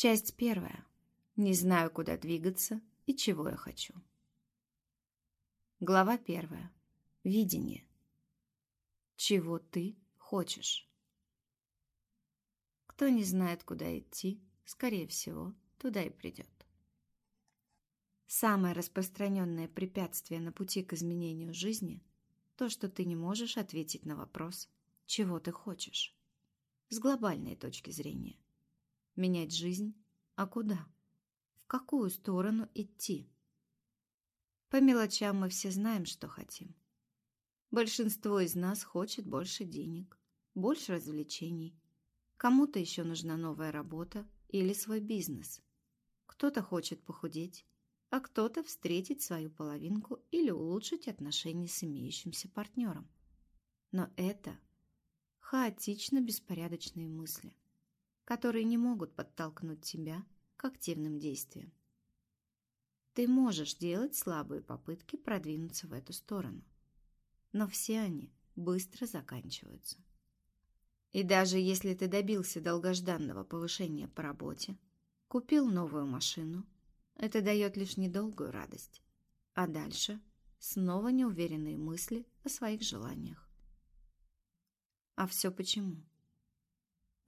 Часть первая. Не знаю, куда двигаться и чего я хочу. Глава первая. Видение. Чего ты хочешь? Кто не знает, куда идти, скорее всего, туда и придет. Самое распространенное препятствие на пути к изменению жизни – то, что ты не можешь ответить на вопрос, чего ты хочешь. С глобальной точки зрения. Менять жизнь, а куда? В какую сторону идти? По мелочам мы все знаем, что хотим. Большинство из нас хочет больше денег, больше развлечений. Кому-то еще нужна новая работа или свой бизнес. Кто-то хочет похудеть, а кто-то встретить свою половинку или улучшить отношения с имеющимся партнером. Но это хаотично беспорядочные мысли, которые не могут подтолкнуть тебя к активным действиям. Ты можешь делать слабые попытки продвинуться в эту сторону, но все они быстро заканчиваются. И даже если ты добился долгожданного повышения по работе, купил новую машину – это дает лишь недолгую радость. А дальше снова неуверенные мысли о своих желаниях. А все почему?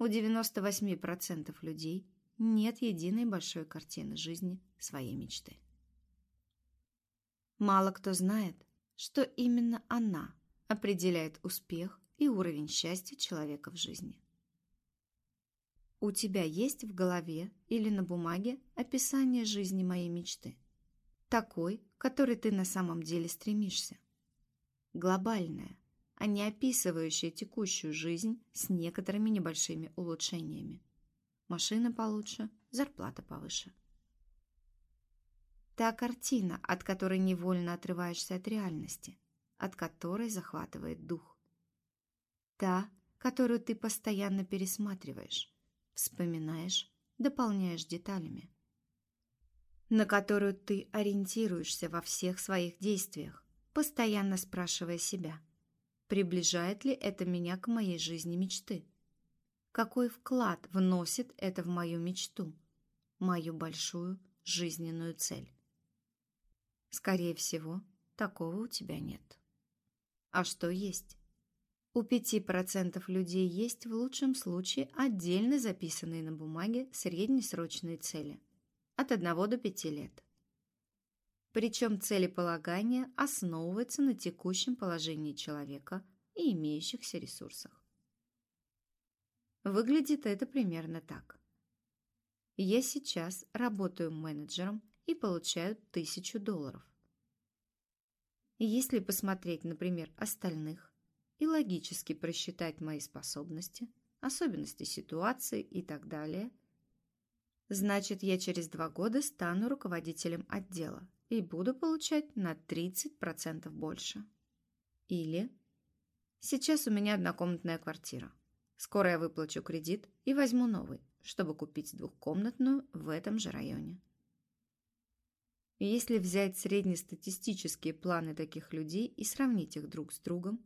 У 98% людей нет единой большой картины жизни своей мечты. Мало кто знает, что именно она определяет успех и уровень счастья человека в жизни. У тебя есть в голове или на бумаге описание жизни моей мечты? Такой, которой ты на самом деле стремишься. Глобальная, а не описывающая текущую жизнь с некоторыми небольшими улучшениями. Машина получше, зарплата повыше. Та картина, от которой невольно отрываешься от реальности, от которой захватывает дух. Та, которую ты постоянно пересматриваешь, вспоминаешь, дополняешь деталями, на которую ты ориентируешься во всех своих действиях, постоянно спрашивая себя, приближает ли это меня к моей жизни мечты? Какой вклад вносит это в мою мечту, мою большую жизненную цель? Скорее всего, такого у тебя нет. А что есть? У 5% людей есть в лучшем случае отдельно записанные на бумаге среднесрочные цели от 1 до 5 лет. Причем целеполагание основывается на текущем положении человека и имеющихся ресурсах. Выглядит это примерно так. Я сейчас работаю менеджером и получаю 1000 долларов. Если посмотреть, например, остальных, и логически просчитать мои способности, особенности ситуации и так далее, значит, я через два года стану руководителем отдела и буду получать на 30% больше. Или сейчас у меня однокомнатная квартира. Скоро я выплачу кредит и возьму новый, чтобы купить двухкомнатную в этом же районе. Если взять среднестатистические планы таких людей и сравнить их друг с другом,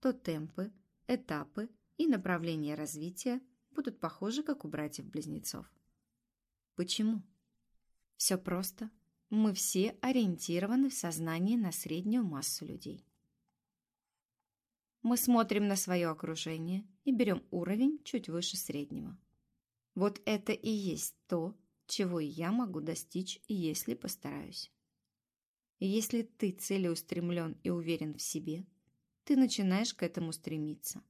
то темпы, этапы и направления развития будут похожи, как у братьев-близнецов. Почему? Все просто. Мы все ориентированы в сознании на среднюю массу людей. Мы смотрим на свое окружение и берем уровень чуть выше среднего. Вот это и есть то, чего я могу достичь, если постараюсь. Если ты целеустремлен и уверен в себе – ты начинаешь к этому стремиться.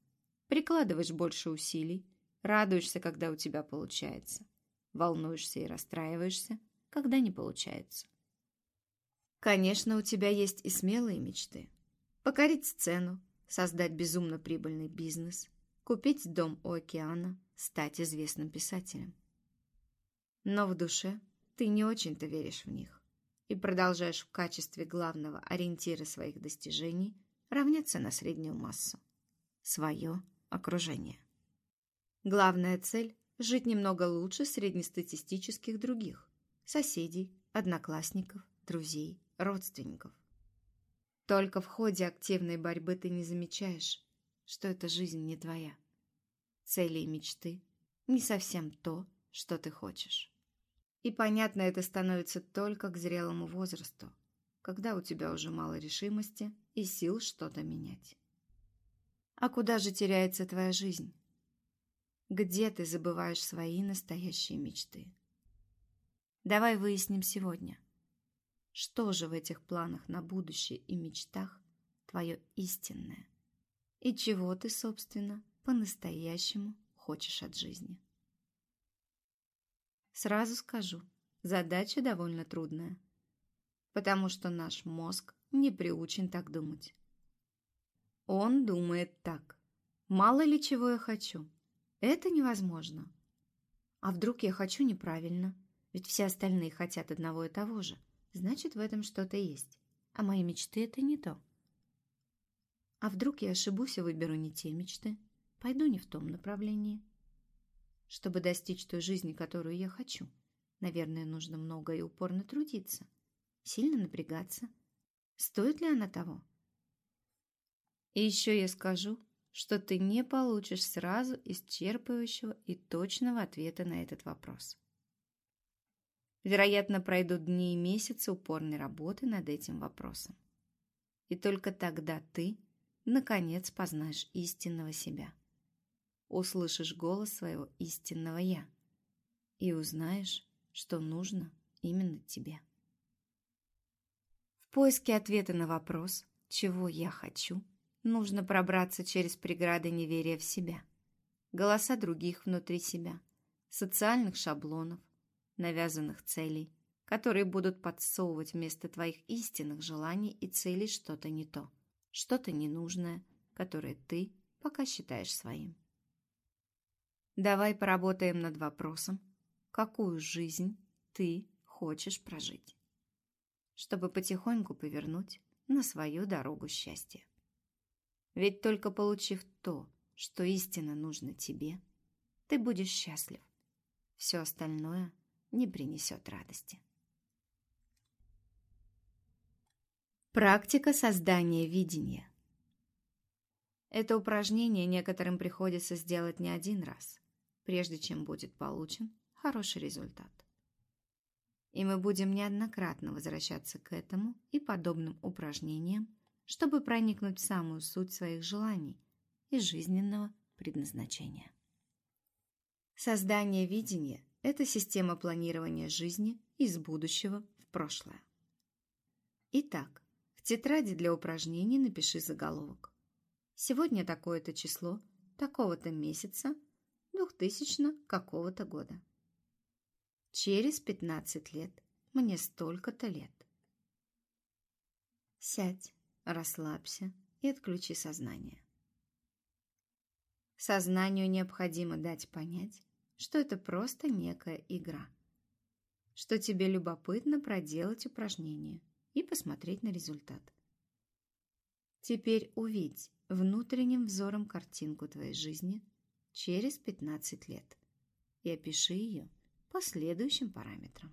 Прикладываешь больше усилий, радуешься, когда у тебя получается, волнуешься и расстраиваешься, когда не получается. Конечно, у тебя есть и смелые мечты. Покорить сцену, создать безумно прибыльный бизнес, купить дом у океана, стать известным писателем. Но в душе ты не очень-то веришь в них и продолжаешь в качестве главного ориентира своих достижений – равняться на среднюю массу. Свое окружение. Главная цель – жить немного лучше среднестатистических других – соседей, одноклассников, друзей, родственников. Только в ходе активной борьбы ты не замечаешь, что эта жизнь не твоя. Цели и мечты – не совсем то, что ты хочешь. И понятно это становится только к зрелому возрасту, когда у тебя уже мало решимости и сил что-то менять. А куда же теряется твоя жизнь? Где ты забываешь свои настоящие мечты? Давай выясним сегодня, что же в этих планах на будущее и мечтах твое истинное? И чего ты, собственно, по-настоящему хочешь от жизни? Сразу скажу, задача довольно трудная, потому что наш мозг не приучен так думать. Он думает так. Мало ли чего я хочу. Это невозможно. А вдруг я хочу неправильно? Ведь все остальные хотят одного и того же. Значит, в этом что-то есть. А мои мечты — это не то. А вдруг я ошибусь и выберу не те мечты? Пойду не в том направлении. Чтобы достичь той жизни, которую я хочу, наверное, нужно много и упорно трудиться. Сильно напрягаться. Стоит ли она того? И еще я скажу, что ты не получишь сразу исчерпывающего и точного ответа на этот вопрос. Вероятно, пройдут дни и месяцы упорной работы над этим вопросом. И только тогда ты, наконец, познаешь истинного себя. Услышишь голос своего истинного «я» и узнаешь, что нужно именно тебе. В поиске ответа на вопрос «Чего я хочу?» нужно пробраться через преграды неверия в себя, голоса других внутри себя, социальных шаблонов, навязанных целей, которые будут подсовывать вместо твоих истинных желаний и целей что-то не то, что-то ненужное, которое ты пока считаешь своим. Давай поработаем над вопросом, какую жизнь ты хочешь прожить, чтобы потихоньку повернуть на свою дорогу счастья. Ведь только получив то, что истинно нужно тебе, ты будешь счастлив. Все остальное – не принесет радости. Практика создания видения. Это упражнение некоторым приходится сделать не один раз, прежде чем будет получен хороший результат. И мы будем неоднократно возвращаться к этому и подобным упражнениям, чтобы проникнуть в самую суть своих желаний и жизненного предназначения. Создание видения это система планирования жизни из будущего в прошлое. Итак, в тетради для упражнений напиши заголовок. Сегодня такое-то число, такого-то месяца, 2000 какого-то года. Через 15 лет мне столько-то лет. Сядь, расслабься и отключи сознание. Сознанию необходимо дать понять, что это просто некая игра. Что тебе любопытно проделать упражнение и посмотреть на результат. Теперь увидь внутренним взором картинку твоей жизни через 15 лет и опиши ее по следующим параметрам.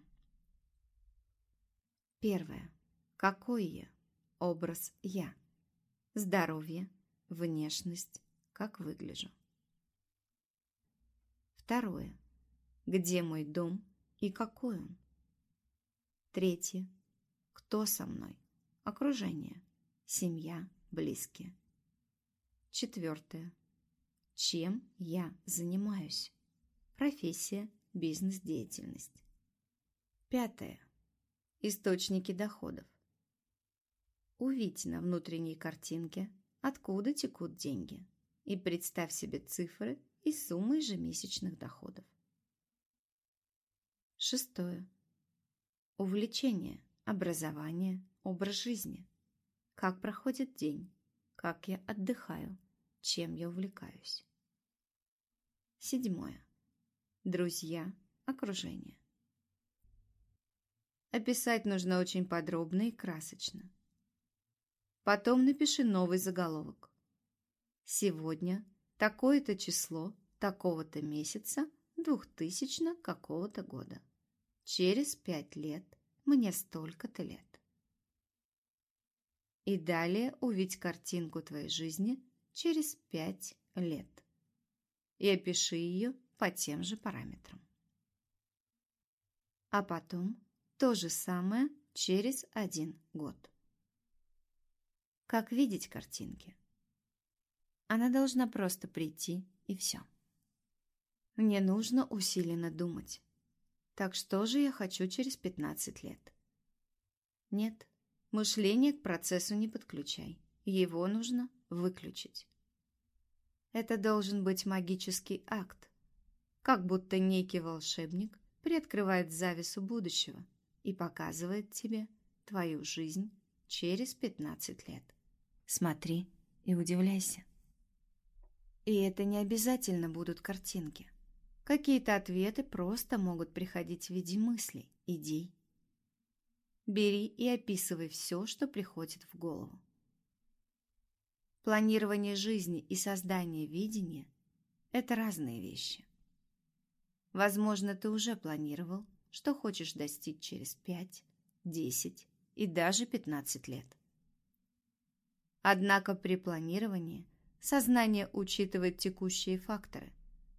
Первое. Какой я? Образ «я». Здоровье, внешность, как выгляжу. Второе. Где мой дом и какой он? Третье. Кто со мной? Окружение. Семья, близкие. Четвертое. Чем я занимаюсь? Профессия, бизнес-деятельность. Пятое. Источники доходов. Увидь на внутренней картинке, откуда текут деньги, и представь себе цифры и суммы ежемесячных доходов. Шестое. Увлечение, образование, образ жизни. Как проходит день, как я отдыхаю, чем я увлекаюсь. Седьмое. Друзья, окружение. Описать нужно очень подробно и красочно. Потом напиши новый заголовок. Сегодня такое-то число, такого-то месяца, двухтысячно какого-то года. Через пять лет мне столько-то лет. И далее увидь картинку твоей жизни через пять лет. И опиши ее по тем же параметрам. А потом то же самое через один год. Как видеть картинки? Она должна просто прийти и все. Мне нужно усиленно думать. Так что же я хочу через 15 лет? Нет, мышление к процессу не подключай. Его нужно выключить. Это должен быть магический акт, как будто некий волшебник приоткрывает завесу будущего и показывает тебе твою жизнь через 15 лет. Смотри и удивляйся. И это не обязательно будут картинки. Какие-то ответы просто могут приходить в виде мыслей, идей. Бери и описывай все, что приходит в голову. Планирование жизни и создание видения – это разные вещи. Возможно, ты уже планировал, что хочешь достичь через 5, 10 и даже 15 лет. Однако при планировании сознание учитывает текущие факторы,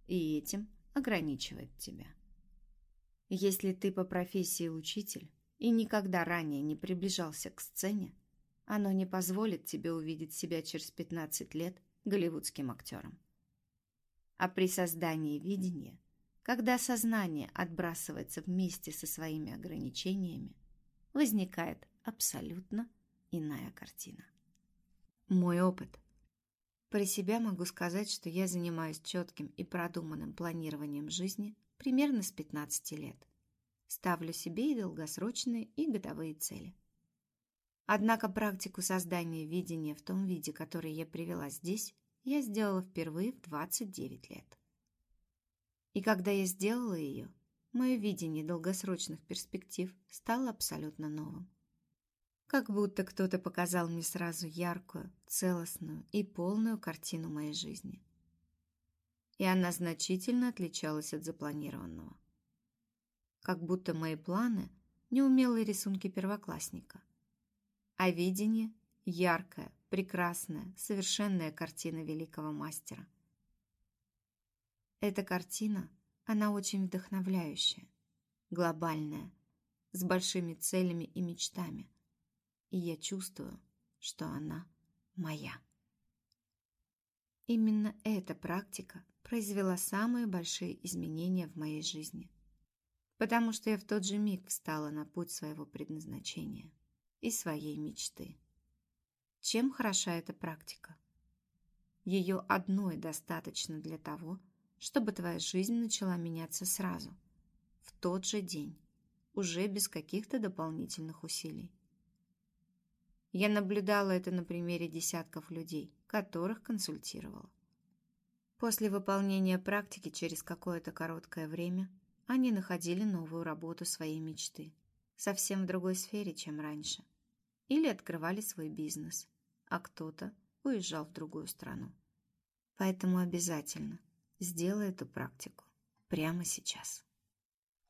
и этим ограничивает тебя. Если ты по профессии учитель и никогда ранее не приближался к сцене, оно не позволит тебе увидеть себя через 15 лет голливудским актером. А при создании видения, когда сознание отбрасывается вместе со своими ограничениями, возникает абсолютно иная картина. Мой опыт. Про себя могу сказать, что я занимаюсь четким и продуманным планированием жизни примерно с 15 лет. Ставлю себе и долгосрочные, и годовые цели. Однако практику создания видения в том виде, который я привела здесь, я сделала впервые в 29 лет. И когда я сделала ее, мое видение долгосрочных перспектив стало абсолютно новым. Как будто кто-то показал мне сразу яркую, целостную и полную картину моей жизни. И она значительно отличалась от запланированного. Как будто мои планы – неумелые рисунки первоклассника – а видение — яркая, прекрасная, совершенная картина великого мастера. Эта картина, она очень вдохновляющая, глобальная, с большими целями и мечтами. И я чувствую, что она моя. Именно эта практика произвела самые большие изменения в моей жизни, потому что я в тот же миг встала на путь своего предназначения и своей мечты. Чем хороша эта практика? Ее одной достаточно для того, чтобы твоя жизнь начала меняться сразу, в тот же день, уже без каких-то дополнительных усилий. Я наблюдала это на примере десятков людей, которых консультировала. После выполнения практики через какое-то короткое время они находили новую работу своей мечты, совсем в другой сфере, чем раньше – или открывали свой бизнес, а кто-то уезжал в другую страну. Поэтому обязательно сделай эту практику прямо сейчас.